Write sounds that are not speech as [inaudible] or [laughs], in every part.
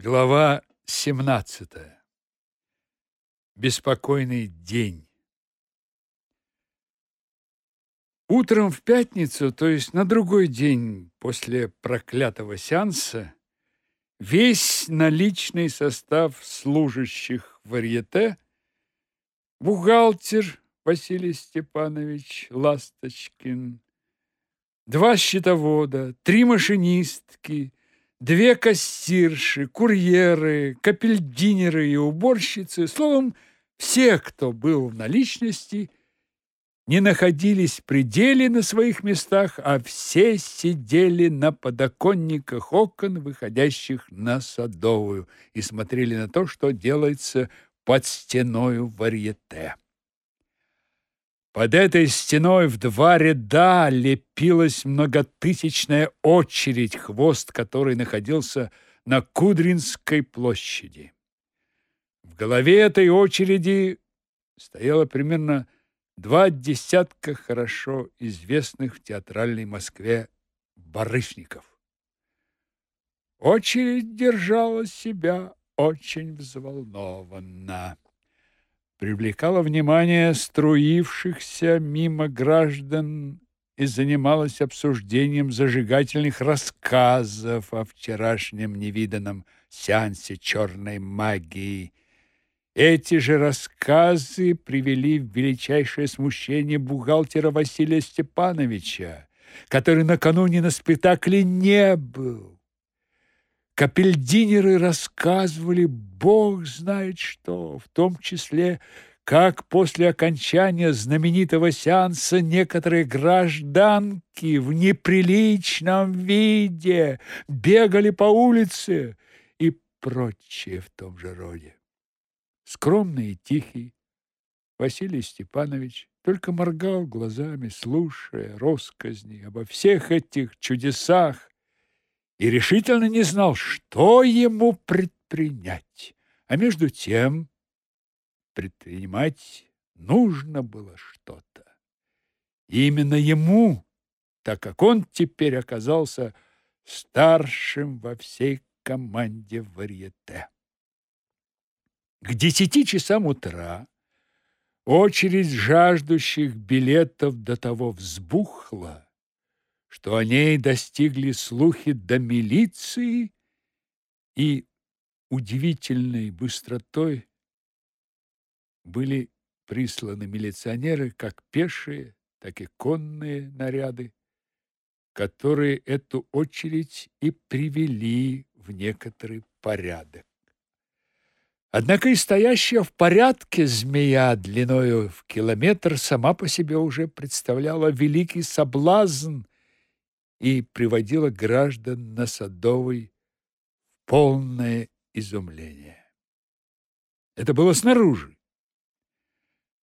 Глава 17. Беспокойный день. Утром в пятницу, то есть на другой день после проклятого сеанса, весь наличный состав служащих варьете, бухгалтер Василий Степанович Ласточкин, два счетовода, три машинистки – две кассирши, курьеры, капельдинеры и уборщицы, словом, все, кто был в наличности, не находились в пределе на своих местах, а все сидели на подоконниках окон, выходящих на Садовую, и смотрели на то, что делается под стеною варьете. Под этой стеной в два ряда лепилась многотысячная очередь, хвост которой находился на Кудринской площади. В голове этой очереди стояло примерно два десятка хорошо известных в театральной Москве барышников. Очередь держала себя очень взволнованно привлекала внимание струившихся мимо граждан и занималась обсуждением зажигательных рассказов о вчерашнем невиданном сеансе черной магии. Эти же рассказы привели в величайшее смущение бухгалтера Василия Степановича, который накануне на спектакле не был. Капельдинеры рассказывали бог знает что, в том числе, как после окончания знаменитого сеанса некоторые гражданки в неприличном виде бегали по улице и прочее в том же роде. Скромный и тихий Василий Степанович только моргал глазами, слушая россказни обо всех этих чудесах, и решительно не знал, что ему предпринять. А между тем предпринимать нужно было что-то. именно ему, так как он теперь оказался старшим во всей команде варьете. К десяти часам утра очередь жаждущих билетов до того взбухла, что о ней достигли слухи до милиции и удивительной быстротой были присланы милиционеры, как пешие, так и конные наряды, которые эту очередь и привели в некоторый порядок. Однако и стоящая в порядке змея длиною в километр сама по себе уже представляла великий соблазн и приводила граждан на Садовой в полное изумление. Это было снаружи.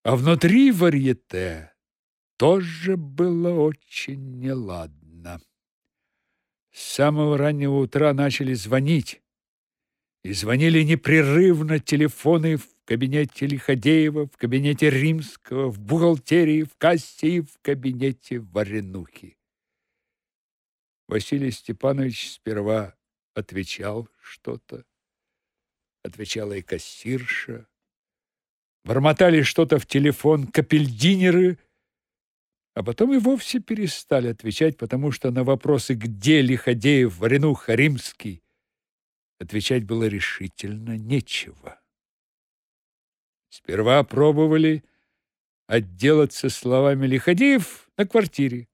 А внутри варьете тоже было очень неладно. С самого раннего утра начали звонить. И звонили непрерывно телефоны в кабинете Лиходеева, в кабинете Римского, в бухгалтерии, в кассе и в кабинете Варенухи. Василий Степанович сперва отвечал что-то. Отвечала и кассирша. Бормотали что-то в телефон капельдинеры, а потом и вовсе перестали отвечать, потому что на вопросы «Где Лиходеев, Варенуха, Римский?» отвечать было решительно нечего. Сперва пробовали отделаться словами «Лиходеев на квартире»,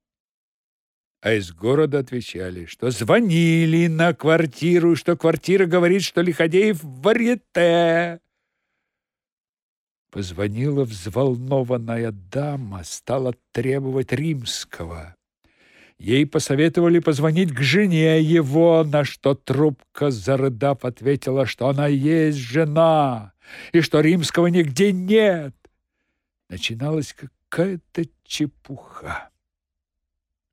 а из города отвечали, что звонили на квартиру, что квартира говорит, что Лиходеев в варьете. Позвонила взволнованная дама, стала требовать римского. Ей посоветовали позвонить к жене его, на что трубка, зарыдав, ответила, что она есть жена и что римского нигде нет. Начиналась какая-то чепуха.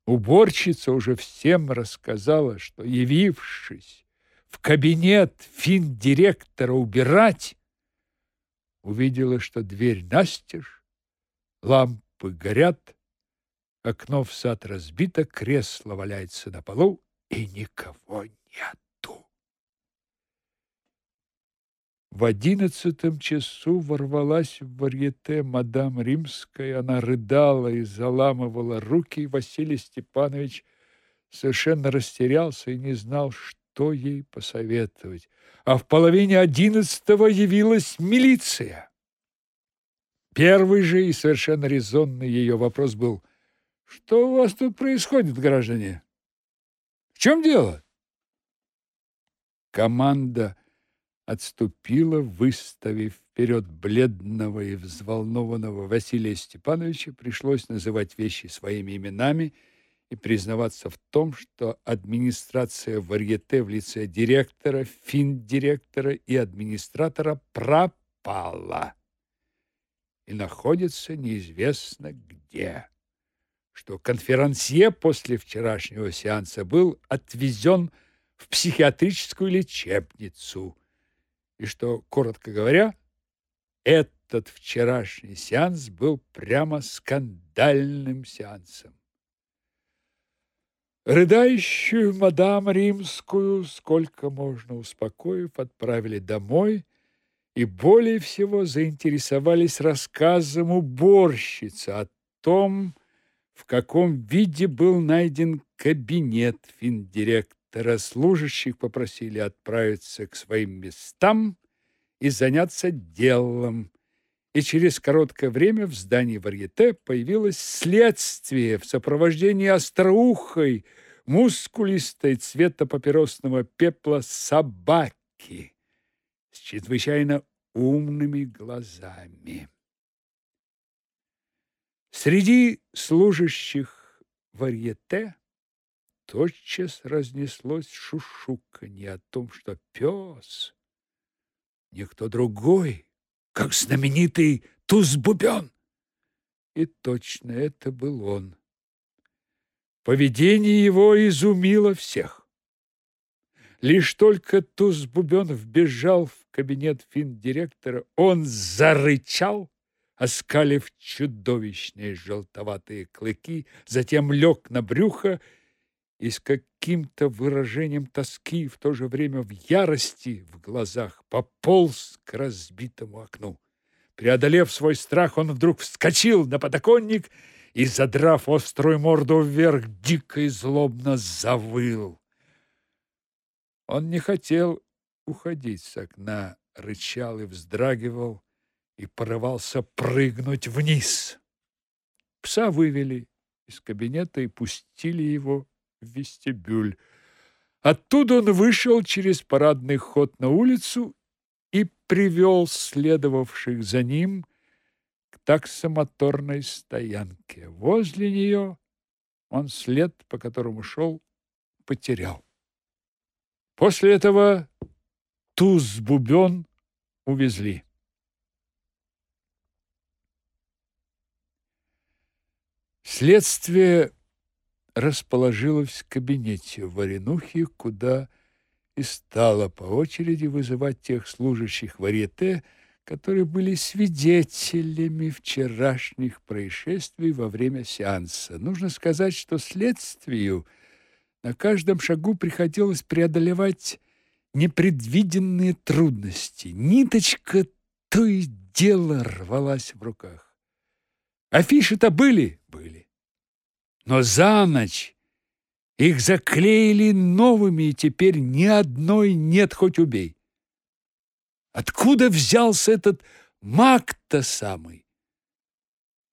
Уборщица уже всем рассказала, что, явившись в кабинет финдиректора убирать, увидела, что дверь настежь, лампы горят, окно в сад разбито, кресло валяется на полу, и никого нету. В одиннадцатом часу ворвалась в варьете мадам Римская. Она рыдала и заламывала руки. Василий Степанович совершенно растерялся и не знал, что ей посоветовать. А в половине одиннадцатого явилась милиция. Первый же и совершенно резонный ее вопрос был «Что у вас тут происходит, граждане? В чем дело?» Команда отступила, выставив вперед бледного и взволнованного Василия Степановича. Пришлось называть вещи своими именами и признаваться в том, что администрация варьете в лице директора, финдиректора и администратора пропала и находится неизвестно где. Что конферансье после вчерашнего сеанса был отвезен в психиатрическую лечебницу – и что, коротко говоря, этот вчерашний сеанс был прямо скандальным сеансом. Рыдающую мадам римскую, сколько можно успокоив, отправили домой и более всего заинтересовались рассказом уборщицы о том, в каком виде был найден кабинет финдиректора директора служащих попросили отправиться к своим местам и заняться делом. И через короткое время в здании варьете появилось следствие в сопровождении остроухой, мускулистой цвета папиросного пепла собаки с чрезвычайно умными глазами. Среди служащих варьете тотчас разнеслось шушуканье о том, что пес никто другой, как знаменитый Туз-Бубен. И точно это был он. Поведение его изумило всех. Лишь только Туз-Бубен вбежал в кабинет финдиректора, он зарычал, оскалив чудовищные желтоватые клыки, затем лег на брюхо и с каким-то выражением тоски в то же время в ярости в глазах пополз к разбитому окну. Преодолев свой страх, он вдруг вскочил на подоконник и, задрав острую морду вверх, дико и злобно завыл. Он не хотел уходить с окна, рычал и вздрагивал, и порывался прыгнуть вниз. Пса вывели из кабинета и пустили его в вестибюль. Оттуда он вышел через парадный ход на улицу и привел следовавших за ним к таксомоторной стоянке. Возле нее он след, по которому шел, потерял. После этого туз-бубен увезли. Следствие расположилась в кабинете Варенухи, куда и стала по очереди вызывать тех служащих варьете, которые были свидетелями вчерашних происшествий во время сеанса. Нужно сказать, что следствию на каждом шагу приходилось преодолевать непредвиденные трудности. Ниточка то и дело рвалась в руках. Афиши-то были? Были но за ночь их заклеили новыми, и теперь ни одной нет, хоть убей. Откуда взялся этот маг-то самый?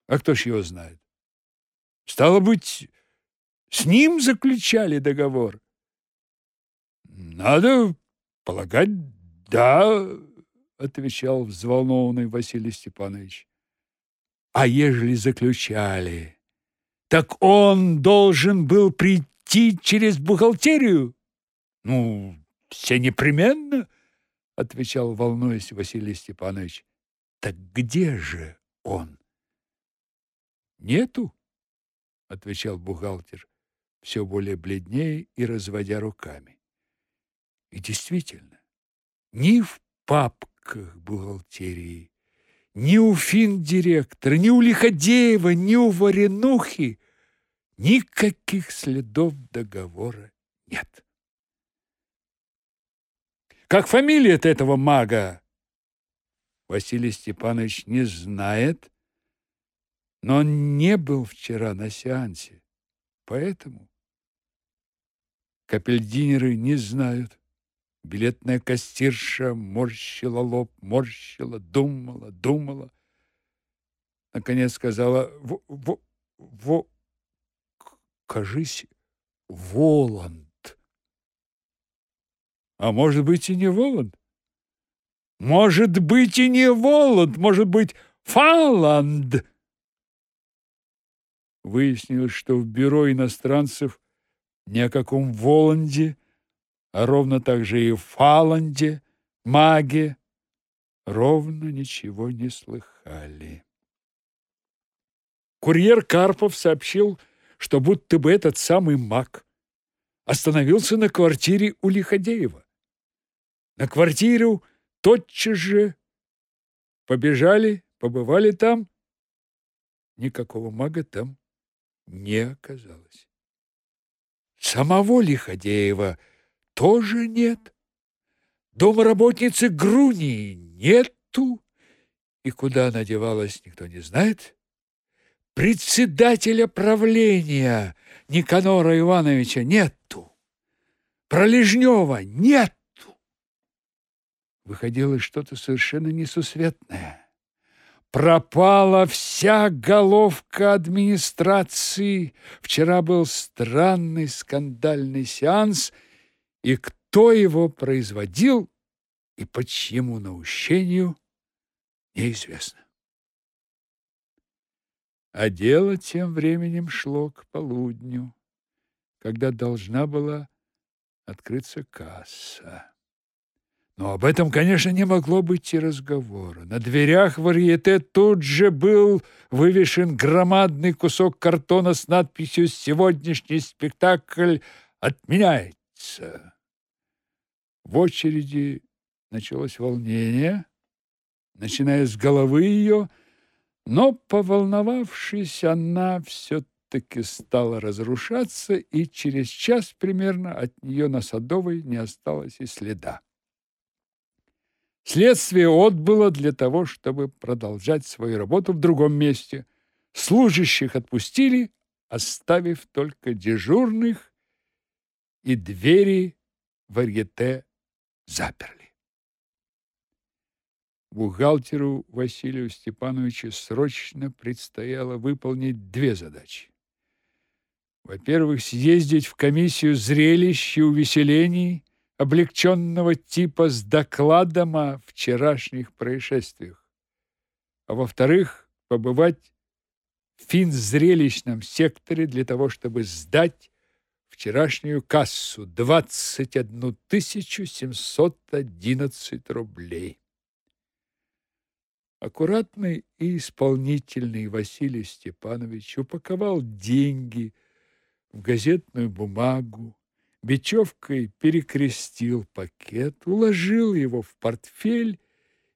А кто ж его знает? Стало быть, с ним заключали договор. Надо полагать, да, отвечал взволнованный Василий Степанович. А ежели заключали, так он должен был прийти через бухгалтерию? Ну, все непременно, отвечал, волнуясь Василий Степанович. Так где же он? Нету, отвечал бухгалтер, все более бледнее и разводя руками. И действительно, ни в папках бухгалтерии, ни у финдиректора, ни у Лиходеева, ни у Варенухи никаких следов договора нет. Как фамилия этого мага? Василий Степанович не знает, но он не был вчера на сеансе, поэтому капельдинеры не знают. Билетная кассирша морщила лоб, морщила, думала, думала. Наконец сказала «Во, во, во, кажись, Воланд». А может быть и не Воланд? Может быть и не Воланд, может быть Фаланд. Выяснилось, что в бюро иностранцев ни о каком Воланде а ровно так же и в Фаланде, маге, ровно ничего не слыхали. Курьер Карпов сообщил, что будто бы этот самый маг остановился на квартире у Лиходеева. На квартиру тотчас же побежали, побывали там. Никакого мага там не оказалось. Самого Лиходеева – тоже нет. Домработницы Груни нету. И куда она девалась, никто не знает. Председателя правления Никанора Ивановича нету. Пролежнева нету. Выходило что-то совершенно несусветное. Пропала вся головка администрации. Вчера был странный скандальный сеанс — и кто его производил и по чьему наущению, неизвестно. А дело тем временем шло к полудню, когда должна была открыться касса. Но об этом, конечно, не могло быть и разговора. На дверях варьете тут же был вывешен громадный кусок картона с надписью «Сегодняшний спектакль отменяется». В очереди началось волнение, начиная с головы ее, но, поволновавшись, она все-таки стала разрушаться, и через час примерно от нее на Садовой не осталось и следа. Следствие отбыло для того, чтобы продолжать свою работу в другом месте. Служащих отпустили, оставив только дежурных и двери варьете заперли. Бухгалтеру Василию Степановичу срочно предстояло выполнить две задачи. Во-первых, съездить в комиссию зрелищ и увеселений облегченного типа с докладом о вчерашних происшествиях. А во-вторых, побывать в финзрелищном секторе для того, чтобы сдать вчерашнюю кассу 21 711 рублей. Аккуратный и исполнительный Василий Степанович упаковал деньги в газетную бумагу, бечевкой перекрестил пакет, уложил его в портфель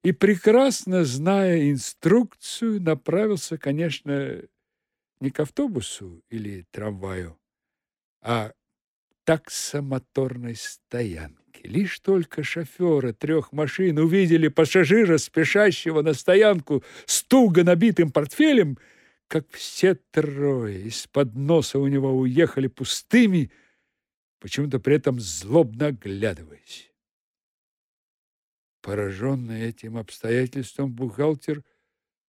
и, прекрасно зная инструкцию, направился, конечно, не к автобусу или трамваю, а таксомоторной стоянке. Лишь только шоферы трех машин увидели пассажира, спешащего на стоянку с туго набитым портфелем, как все трое из-под носа у него уехали пустыми, почему-то при этом злобно оглядываясь. Пораженный этим обстоятельством, бухгалтер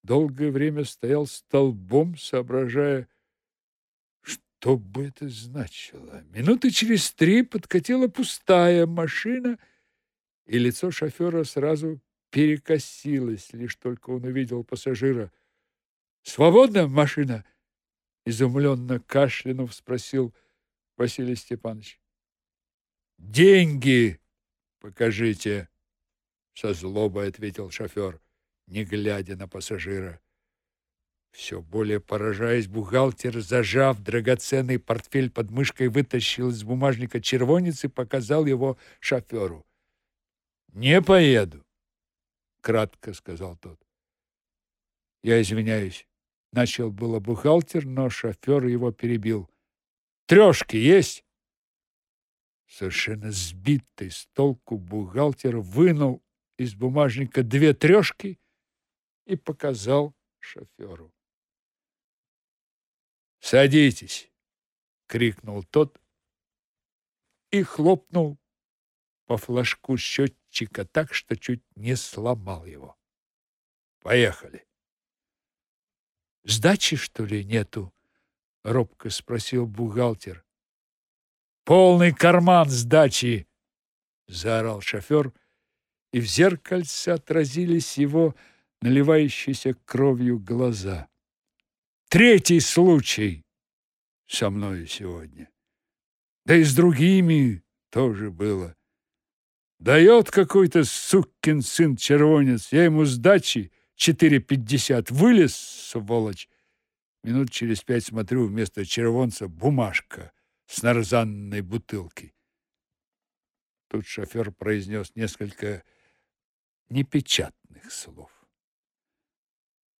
долгое время стоял столбом, соображая, что бы это значило? Минуты через три подкатила пустая машина, и лицо шофера сразу перекосилось, лишь только он увидел пассажира. «Свободна машина?» — изумленно кашлянув спросил Василий Степанович. «Деньги покажите!» — со злобой ответил шофер, не глядя на пассажира. Все более поражаясь, бухгалтер, зажав драгоценный портфель под мышкой, вытащил из бумажника червонец и показал его шоферу. «Не поеду», — кратко сказал тот. «Я извиняюсь», — начал было бухгалтер, но шофер его перебил. «Трешки есть?» Совершенно сбитый с толку бухгалтер вынул из бумажника две трешки и показал шоферу. «Садитесь!» — крикнул тот и хлопнул по флажку счетчика так, что чуть не сломал его. «Поехали!» «Сдачи, что ли, нету?» — робко спросил бухгалтер. «Полный карман сдачи!» — заорал шофер, и в зеркальце отразились его наливающиеся кровью глаза. «Третий случай со мной сегодня. Да и с другими тоже было. Дает какой-то сукин сын-червонец, я ему сдачи четыре пятьдесят вылез, сволочь. Минут через пять смотрю, вместо червонца бумажка с нарзанной бутылки. Тут шофер произнес несколько непечатных слов.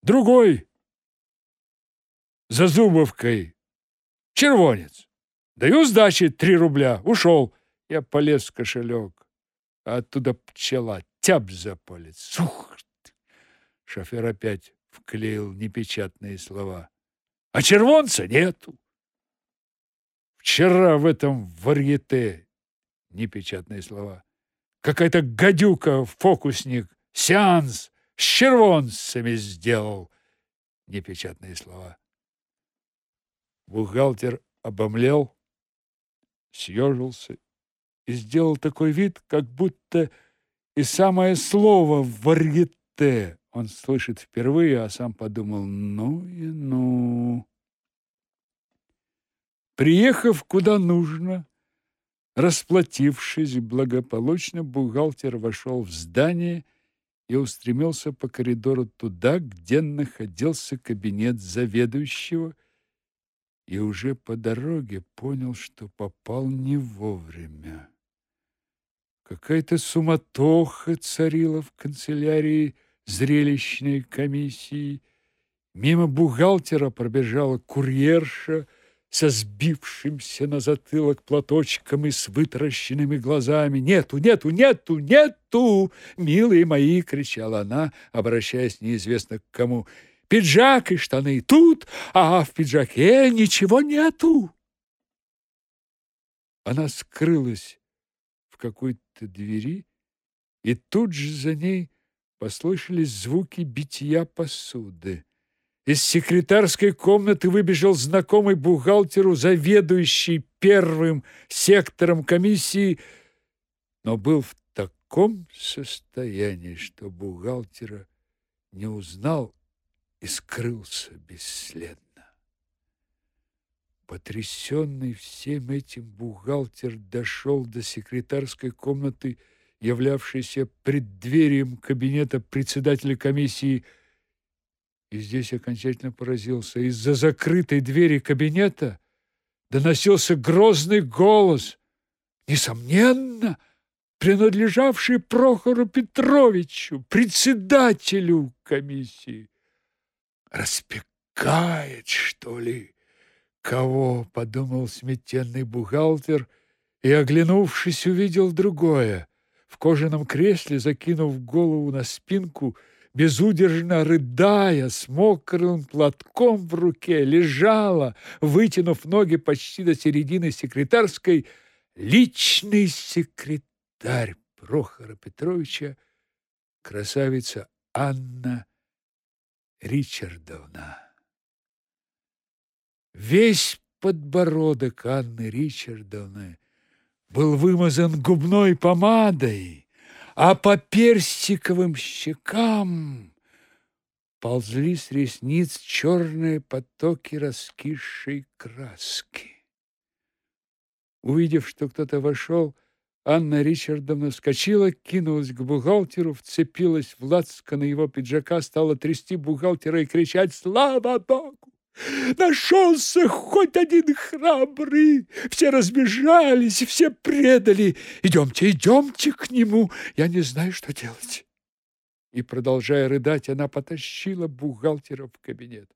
Другой за Зубовкой червонец. Даю сдачи три рубля. Ушел. Я полез в кошелек. А оттуда пчела. Тяп за палец. Сух! Шофер опять вклеил непечатные слова. А червонца нету. Вчера в этом варьете непечатные слова. Какая-то гадюка, фокусник, сеанс с червонцами сделал. Непечатные слова. Бухгалтер обомлел, съежился и сделал такой вид, как будто и самое слово «варьете» он слышит впервые, а сам подумал «ну и ну». Приехав куда нужно, расплатившись благополучно, бухгалтер вошел в здание и устремился по коридору туда, где находился кабинет заведующего, и уже по дороге понял, что попал не вовремя. Какая-то суматоха царила в канцелярии зрелищной комиссии. Мимо бухгалтера пробежала курьерша со сбившимся на затылок платочком и с вытаращенными глазами. «Нету, нету, нету, нету! Милые мои!» — кричала она, обращаясь неизвестно к кому — Пиджак и штаны тут, а в пиджаке ничего нету. Она скрылась в какой-то двери, и тут же за ней послышались звуки битья посуды. Из секретарской комнаты выбежал знакомый бухгалтеру, заведующий первым сектором комиссии, но был в таком состоянии, что бухгалтера не узнал и скрылся бесследно. Потрясенный всем этим бухгалтер дошел до секретарской комнаты, являвшейся преддверием кабинета председателя комиссии, и здесь окончательно поразился. Из-за закрытой двери кабинета доносился грозный голос, несомненно, принадлежавший Прохору Петровичу, председателю комиссии распекает, что ли? Кого, подумал сметенный бухгалтер и, оглянувшись, увидел другое. В кожаном кресле, закинув голову на спинку, безудержно рыдая, с мокрым платком в руке, лежала, вытянув ноги почти до середины секретарской, личный секретарь Прохора Петровича, красавица Анна Ричардовна. Весь подбородок Анны Ричардовны был вымазан губной помадой, а по персиковым щекам ползли с ресниц черные потоки раскисшей краски. Увидев, что кто-то вошел, Анна Ричардовна вскочила, кинулась к бухгалтеру, вцепилась в лацканы его пиджака, стала трясти бухгалтера и кричать «Слава Богу! Нашелся хоть один храбрый! Все разбежались, все предали! Идемте, идемте к нему! Я не знаю, что делать!» И, продолжая рыдать, она потащила бухгалтера в кабинет.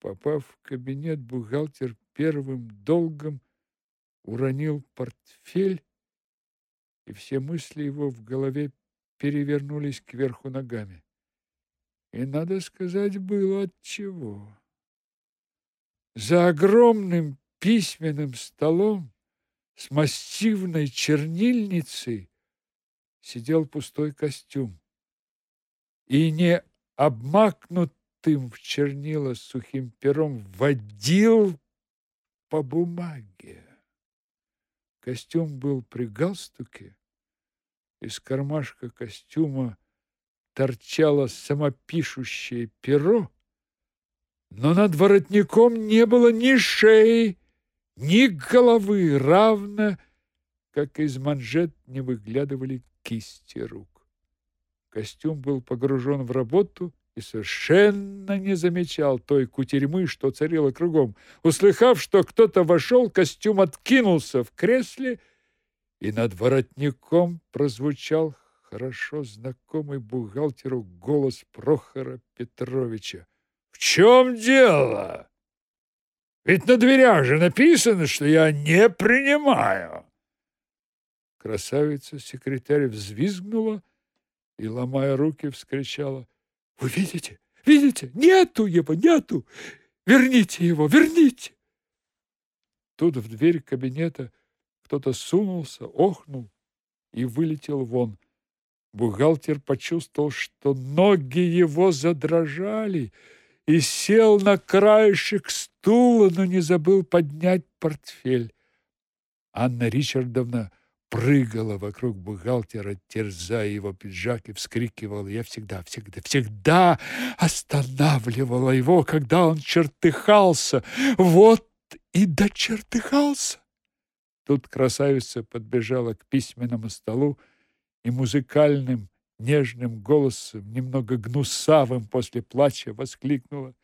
Попав в кабинет, бухгалтер первым долгом уронил портфель, и все мысли его в голове перевернулись кверху ногами. И, надо сказать, было от чего. За огромным письменным столом с массивной чернильницей сидел пустой костюм. И не обмакнутым в чернила сухим пером водил по бумаге. Костюм был при галстуке, из кармашка костюма торчало самопишущее перо, но над воротником не было ни шеи, ни головы, равно как из манжет не выглядывали кисти рук. Костюм был погружен в работу и совершенно не замечал той кутерьмы, что царила кругом. Услыхав, что кто-то вошел, костюм откинулся в кресле, и над воротником прозвучал хорошо знакомый бухгалтеру голос Прохора Петровича. «В чем дело? Ведь на дверях же написано, что я не принимаю!» Красавица-секретарь взвизгнула и, ломая руки, вскричала. «Вы видите? Видите? Нету его, нету! Верните его, верните!» Тут в дверь кабинета кто-то сунулся, охнул и вылетел вон. Бухгалтер почувствовал, что ноги его задрожали, и сел на краешек стула, но не забыл поднять портфель. Анна Ричардовна прыгала вокруг бухгалтера, терзая его пиджак и вскрикивала. Я всегда, всегда, всегда останавливала его, когда он чертыхался. Вот и дочертыхался. Тут красавица подбежала к письменному столу и музыкальным, нежным голосом, немного гнусавым после плача, воскликнула.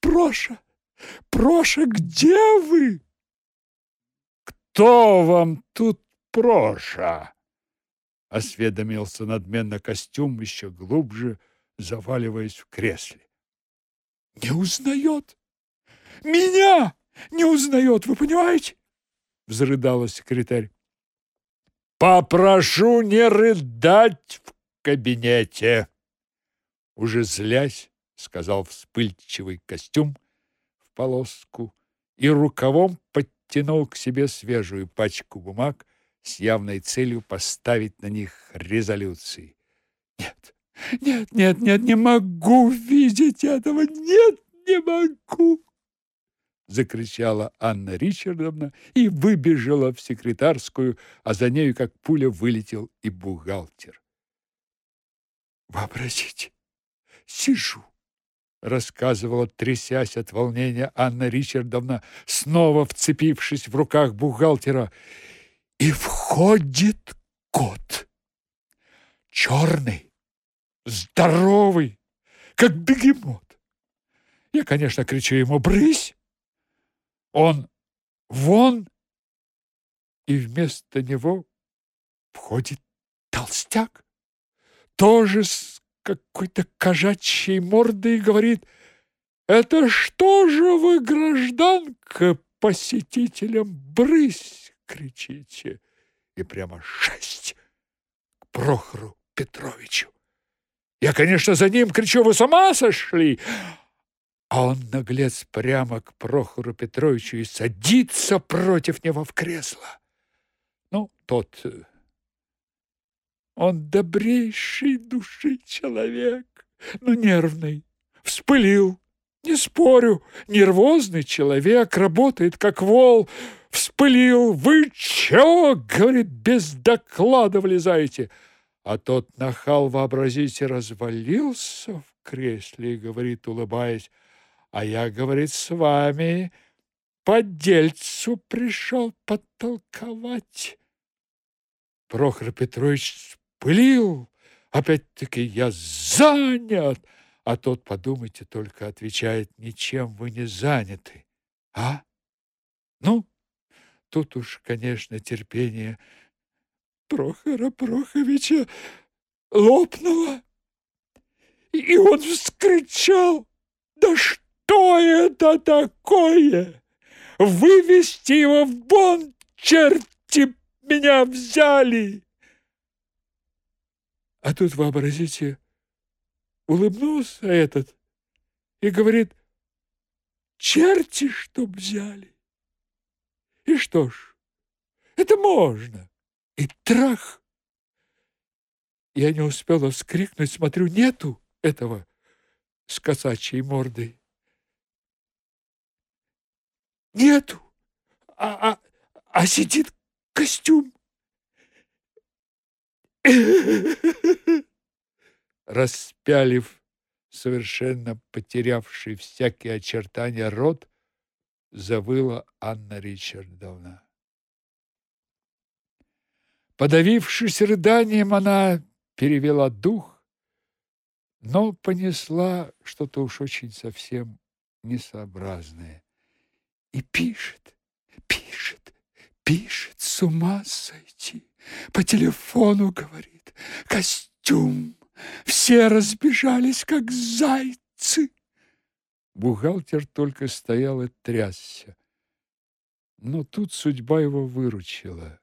«Проша! Проша, где вы?» «Кто вам тут Проша!» — осведомился надменно костюм, еще глубже заваливаясь в кресле. «Не узнает! Меня не узнает, вы понимаете?» — взрыдала секретарь. «Попрошу не рыдать в кабинете!» Уже злясь, сказал вспыльчивый костюм в полоску и рукавом подтянул к себе свежую пачку бумаг, с явной целью поставить на них резолюции. Нет, нет, нет, нет, не могу видеть этого, нет, не могу! закричала Анна Ричардовна и выбежала в секретарскую, а за нею как пуля вылетел и бухгалтер. Вообразите, сижу, рассказывала, трясясь от волнения Анна Ричардовна, снова вцепившись в руках бухгалтера, и входит кот. Черный, здоровый, как бегемот. Я, конечно, кричу ему «брысь!» Он вон, и вместо него входит толстяк, тоже с какой-то кошачьей мордой, и говорит «Это что же вы, гражданка, посетителям брысь?» Кричите, и прямо шесть к Прохору Петровичу. Я, конечно, за ним кричу, вы с ума сошли? А он, наглец, прямо к Прохору Петровичу и садится против него в кресло. Ну, тот... Э, он добрейший души человек, но нервный, вспылил. Не спорю, нервозный человек, работает как вол, вспылил. «Вы чего?» — говорит, без доклада влезаете. А тот нахал, вообразите, развалился в кресле и говорит, улыбаясь, «А я, — говорит, — с вами по дельцу пришел подтолковать». Прохор Петрович спылил. Опять-таки я занят. А тот, подумайте, только отвечает, ничем вы не заняты. А? Ну, Тут уж, конечно, терпение Прохора Проховича лопнуло, и он вскричал, «Да что это такое? Вывести его в бон, черти меня взяли!» А тут, вообразите, улыбнулся этот и говорит, черти, чтоб взяли. И что ж, это можно. И трах! Я не успела вскрикнуть, смотрю, нету этого с косачей мордой. Нету, а, а, а сидит костюм. [laughs] Распялив совершенно потерявший всякие очертания рот, завыла Анна Ричардовна. Подавившись рыданием, она перевела дух, но понесла что-то уж очень совсем несообразное. И пишет, пишет, пишет, с ума сойти. По телефону говорит, костюм. Все разбежались, как зайцы. Бухгалтер только стоял и трясся. Но тут судьба его выручила.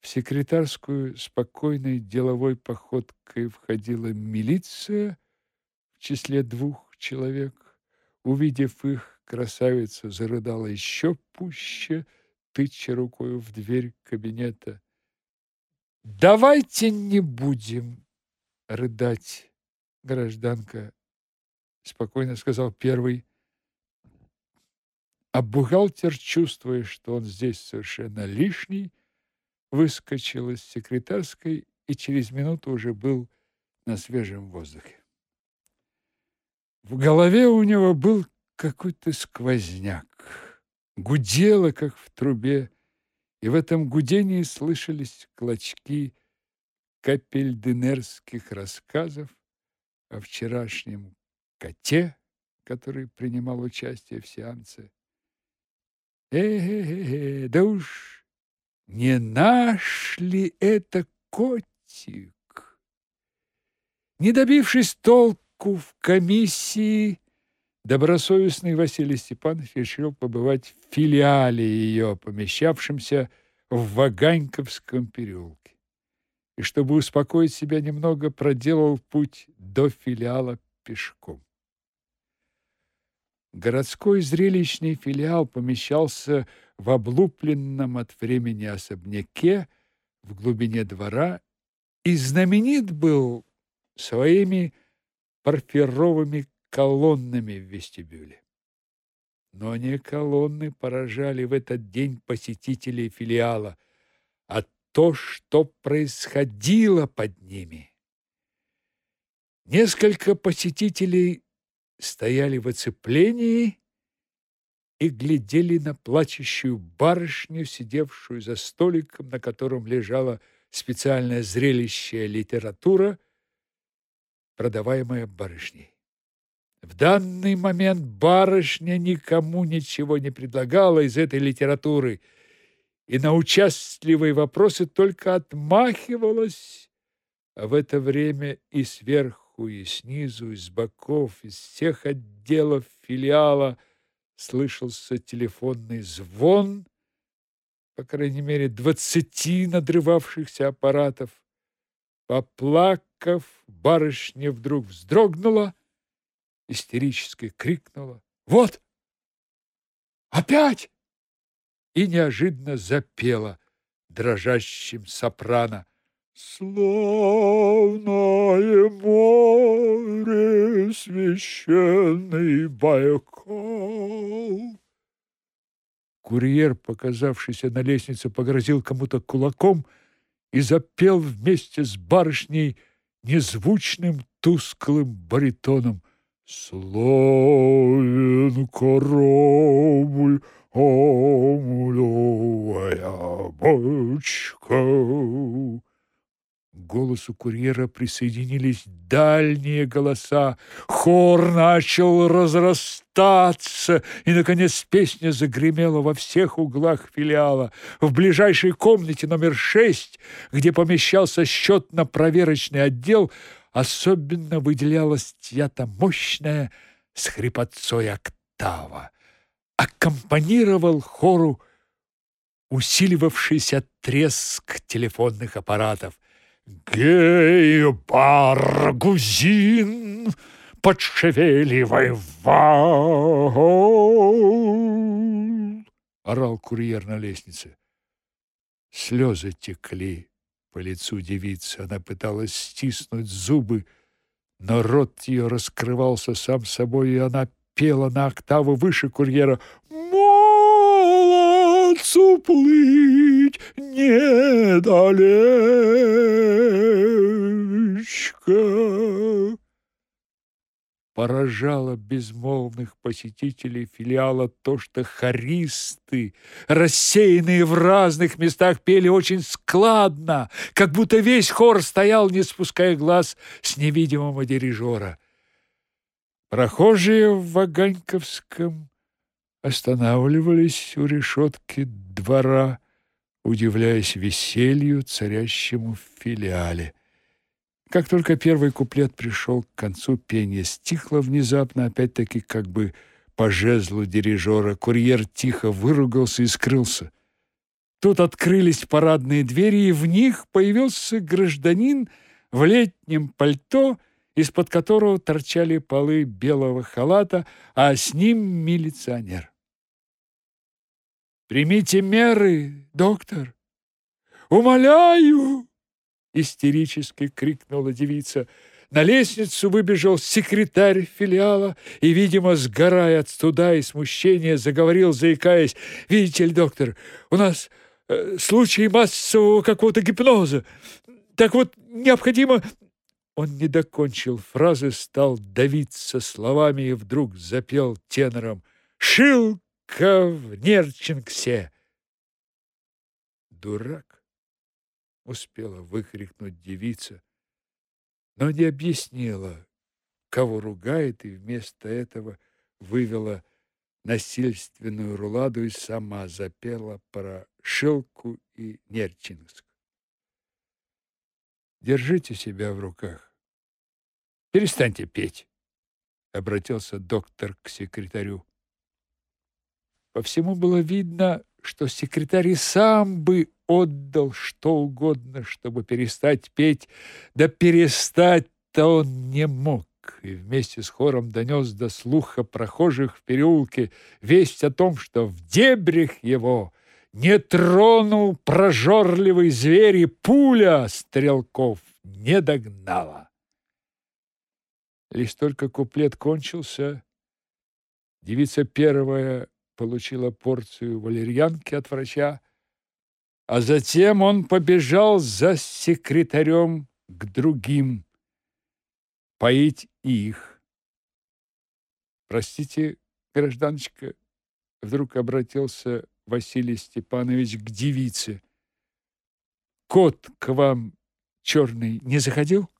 В секретарскую спокойной деловой походкой входила милиция в числе двух человек. Увидев их, красавица зарыдала еще пуще, тыча рукой в дверь кабинета. «Давайте не будем рыдать, гражданка», — спокойно сказал первый. А бухгалтер, чувствуя, что он здесь совершенно лишний, выскочил из секретарской и через минуту уже был на свежем воздухе. В голове у него был какой-то сквозняк. Гудело, как в трубе, и в этом гудении слышались клочки капельденерских рассказов о вчерашнем коте, который принимал участие в сеансе. Э-э-э, да уж не наш ли это котик? Не добившись толку в комиссии, добросовестный Василий Степанович решил побывать в филиале ее, помещавшемся в Ваганьковском переулке. И чтобы успокоить себя немного, проделал путь до филиала пешком. Городской зрелищный филиал помещался в облупленном от времени особняке в глубине двора и знаменит был своими парфировыми колоннами в вестибюле. Но не колонны поражали в этот день посетителей филиала, а то, что происходило под ними. Несколько посетителей стояли в оцеплении и глядели на плачущую барышню, сидевшую за столиком, на котором лежала специальная зрелищная литература, продаваемая барышней. В данный момент барышня никому ничего не предлагала из этой литературы и на участливые вопросы только отмахивалась, а в это время и сверху, и снизу, и с боков, из всех отделов филиала – слышался телефонный звон, по крайней мере, двадцати надрывавшихся аппаратов. Поплакав, барышня вдруг вздрогнула, истерически крикнула «Вот! Опять!» И неожиданно запела дрожащим сопрано Славное море, священный Байкал. Курьер, показавшийся на лестнице, погрозил кому-то кулаком и запел вместе с барышней незвучным тусклым баритоном «Славен корабль, омлевая бочка» голосу курьера присоединились дальние голоса. Хор начал разрастаться, и, наконец, песня загремела во всех углах филиала. В ближайшей комнате номер шесть, где помещался счетно-проверочный отдел, особенно выделялась чья-то мощная с хрипотцой октава. Аккомпанировал хору усиливавшийся треск телефонных аппаратов. Гей, Баргузин, вон, подшевеливай вал!» Орал курьер на лестнице. Слезы текли по лицу девицы. Она пыталась стиснуть зубы, но рот ее раскрывался сам собой, и она пела на октаву выше курьера «Молодцу плыть недалечко» поражало безмолвных посетителей филиала то, что хористы, рассеянные в разных местах, пели очень складно, как будто весь хор стоял, не спуская глаз с невидимого дирижера. Прохожие в Ваганьковском останавливались у решетки двора, удивляясь веселью, царящему в филиале. Как только первый куплет пришел к концу, пение стихло внезапно, опять-таки как бы по жезлу дирижера. Курьер тихо выругался и скрылся. Тут открылись парадные двери, и в них появился гражданин в летнем пальто, из-под которого торчали полы белого халата, а с ним милиционер. «Примите меры, доктор! Умоляю!» истерически крикнула девица. На лестницу выбежал секретарь филиала и, видимо, сгорая от студа и смущения, заговорил, заикаясь: "Видите ли, доктор, у нас э, случай массового какого-то гипноза. Так вот, необходимо Он не докончил фразы, стал давиться словами и вдруг запел тенором: "Шилка в Нерчингсе". Дурак успела выкрикнуть девица, но не объяснила, кого ругает, и вместо этого вывела насильственную руладу и сама запела про Шилку и Нерчинск. Держите себя в руках. Перестаньте петь, обратился доктор к секретарю. По всему было видно, что секретарь и сам бы отдал что угодно, чтобы перестать петь, да перестать-то он не мог, и вместе с хором донес до слуха прохожих в переулке весть о том, что в дебрях его не тронул прожорливый зверь, и пуля стрелков не догнала. Лишь только куплет кончился, девица первая получила порцию валерьянки от врача, а затем он побежал за секретарем к другим поить их. Простите, гражданочка, вдруг обратился Василий Степанович к девице. Кот к вам черный не заходил?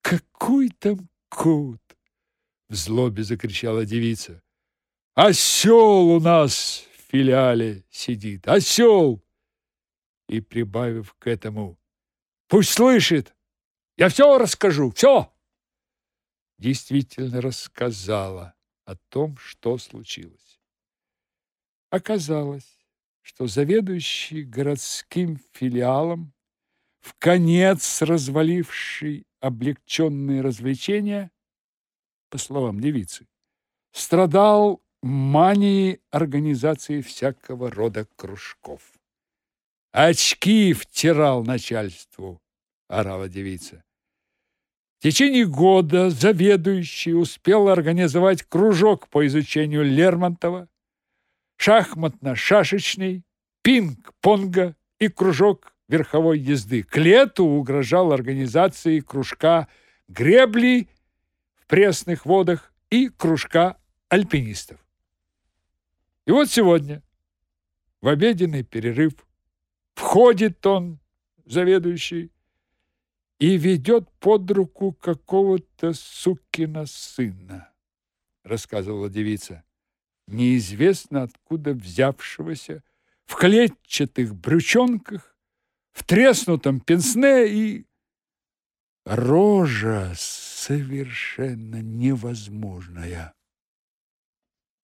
Какой там кот? В злобе закричала девица. Осел у нас в филиале сидит, осел!» И, прибавив к этому, «Пусть слышит! Я все расскажу, все!» Действительно рассказала о том, что случилось. Оказалось, что заведующий городским филиалом, в конец разваливший облегченные развлечения, по словам девицы, страдал мании организации всякого рода кружков. «Очки втирал начальству!» — орала девица. В течение года заведующий успел организовать кружок по изучению Лермонтова, шахматно-шашечный, пинг-понга и кружок верховой езды. К лету угрожал организации кружка гребли в пресных водах и кружка альпинистов. И вот сегодня, в обеденный перерыв, входит он, заведующий, и ведет под руку какого-то сукина сына, рассказывала девица, неизвестно откуда взявшегося, в клетчатых брючонках, в треснутом пенсне и рожа совершенно невозможная.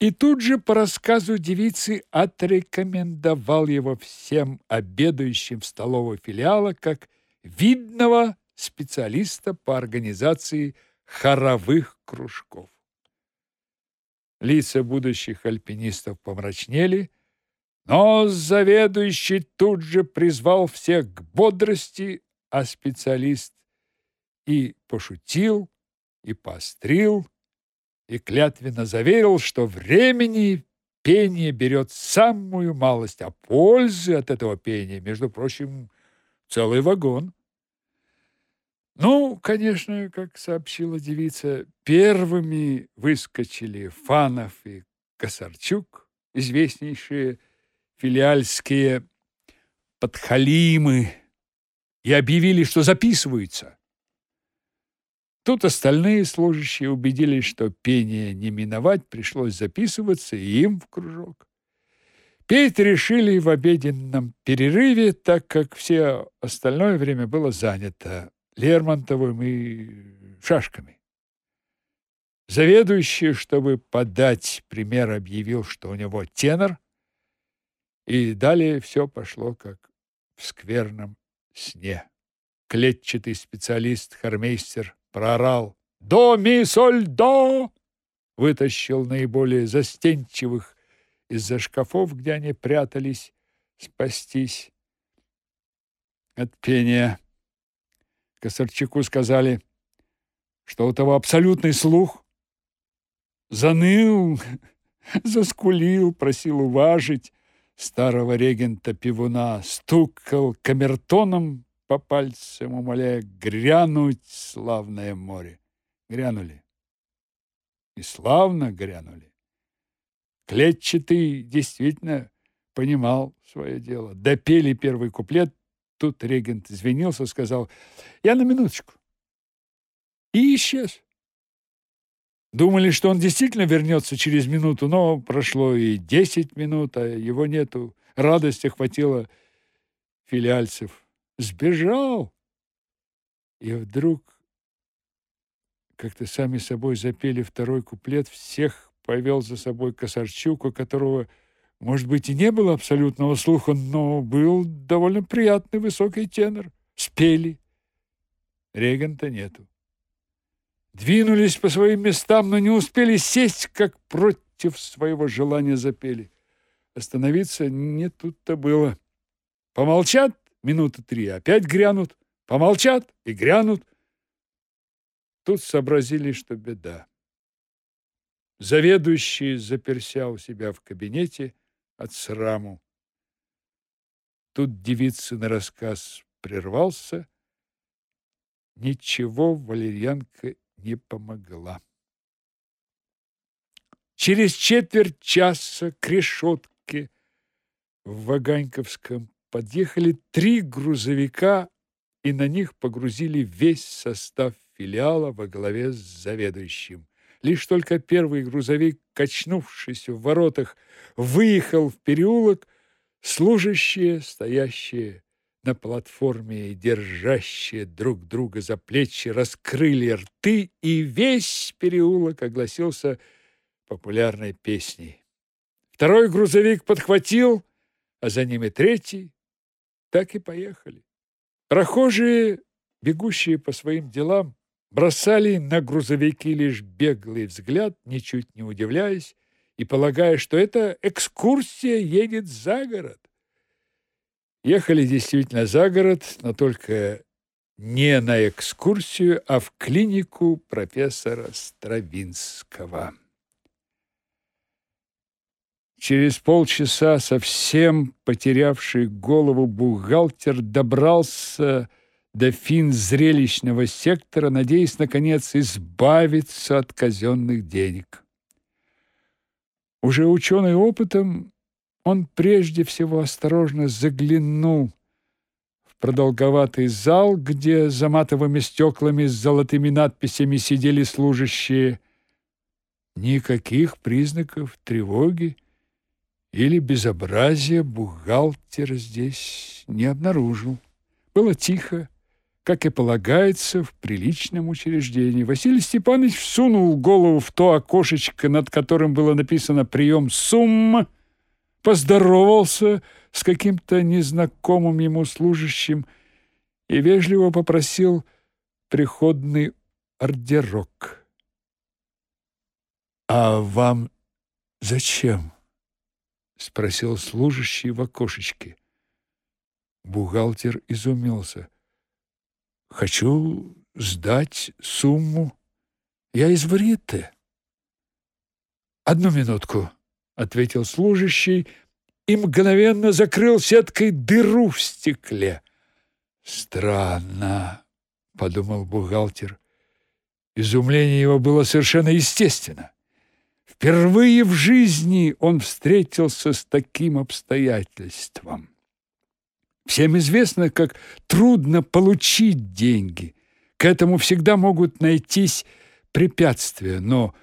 И тут же по рассказу девицы отрекомендовал его всем обедающим в столовой филиала как видного специалиста по организации хоровых кружков. Лица будущих альпинистов помрачнели, но заведующий тут же призвал всех к бодрости, а специалист и пошутил, и поострил, и клятвенно заверил, что времени пение берет самую малость, а пользы от этого пения, между прочим, целый вагон. Ну, конечно, как сообщила девица, первыми выскочили Фанов и Косарчук, известнейшие филиальские подхалимы, и объявили, что записываются. Тут остальные служащие убедились, что пение не миновать, пришлось записываться и им в кружок. Петь решили в обеденном перерыве, так как все остальное время было занято Лермонтовым и шашками. Заведующий, чтобы подать пример, объявил, что у него тенор, и далее все пошло как в скверном сне. Клетчатый специалист-хормейстер проорал «До, ми, соль, до!» вытащил наиболее застенчивых из-за шкафов, где они прятались, спастись от пения. Косарчуку сказали, что у того абсолютный слух. Заныл, [laughs] заскулил, просил уважить старого регента-пивуна, стукал камертоном по пальцам, умоляя грянуть славное море. Грянули. И славно грянули. Клетчатый действительно понимал свое дело. Допели первый куплет, Тут регент извинился, сказал «Я на минуточку». И исчез. Думали, что он действительно вернется через минуту, но прошло и десять минут, а его нету. Радости хватило филиальцев. Сбежал. И вдруг как-то сами собой запели второй куплет, всех повел за собой Косарчук, у которого может быть, и не было абсолютного слуха, но был довольно приятный высокий тенор. Спели. Регента нету. Двинулись по своим местам, но не успели сесть, как против своего желания запели. Остановиться не тут-то было. Помолчат минуты три, опять грянут. Помолчат и грянут. Тут сообразили, что беда. Заведующий заперся у себя в кабинете, от сраму. Тут девица на рассказ прервался. Ничего валерьянка не помогла. Через четверть часа к решетке в Ваганьковском подъехали три грузовика и на них погрузили весь состав филиала во главе с заведующим. Лишь только первый грузовик, качнувшись в воротах, выехал в переулок, служащие, стоящие на платформе и держащие друг друга за плечи, раскрыли рты, и весь переулок огласился популярной песней. Второй грузовик подхватил, а за ними третий. Так и поехали. Прохожие, бегущие по своим делам, бросали на грузовики лишь беглый взгляд, ничуть не удивляясь и полагая, что эта экскурсия едет за город. Ехали действительно за город, но только не на экскурсию, а в клинику профессора Стравинского. Через полчаса совсем потерявший голову бухгалтер добрался до фин зрелищного сектора, надеясь, наконец, избавиться от казенных денег. Уже ученый опытом, он прежде всего осторожно заглянул в продолговатый зал, где за матовыми стеклами с золотыми надписями сидели служащие. Никаких признаков тревоги или безобразия бухгалтер здесь не обнаружил. Было тихо, как и полагается в приличном учреждении. Василий Степанович всунул голову в то окошечко, над которым было написано «Прием сумма», поздоровался с каким-то незнакомым ему служащим и вежливо попросил приходный ордерок. «А вам зачем?» — спросил служащий в окошечке. Бухгалтер изумился. «Хочу сдать сумму. Я из Вриты». «Одну минутку», — ответил служащий и мгновенно закрыл сеткой дыру в стекле. «Странно», — подумал бухгалтер. Изумление его было совершенно естественно. Впервые в жизни он встретился с таким обстоятельством. Всем известно, как трудно получить деньги. К этому всегда могут найтись препятствия, но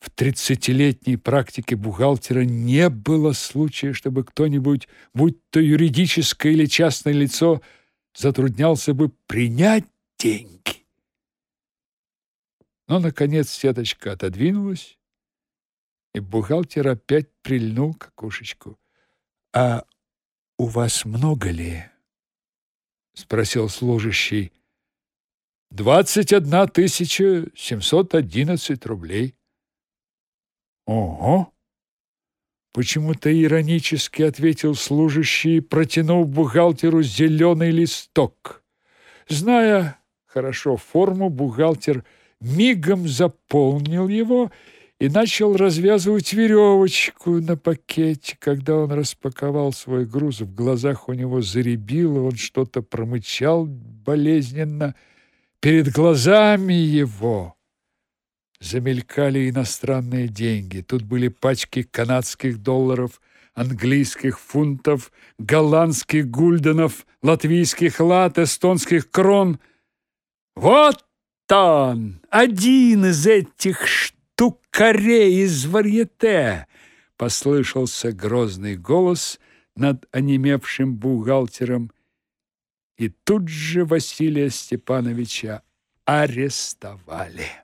в тридцатилетней практике бухгалтера не было случая, чтобы кто-нибудь, будь то юридическое или частное лицо, затруднялся бы принять деньги. Но, наконец, сеточка отодвинулась, и бухгалтер опять прильнул к окошечку. «А у вас много ли?» — спросил служащий. «Двадцать одна тысяча семьсот одиннадцать рублей». «Ого!» Почему-то иронически ответил служащий, протянув бухгалтеру зеленый листок. Зная хорошо форму, бухгалтер мигом заполнил его и начал развязывать веревочку на пакете. Когда он распаковал свой груз, в глазах у него заребило, он что-то промычал болезненно. Перед глазами его замелькали иностранные деньги. Тут были пачки канадских долларов, английских фунтов, голландских гульденов, латвийских лат, эстонских крон. Вот он, один из этих штукарей из варьете, послышался грозный голос над онемевшим бухгалтером, и тут же Василия Степановича арестовали.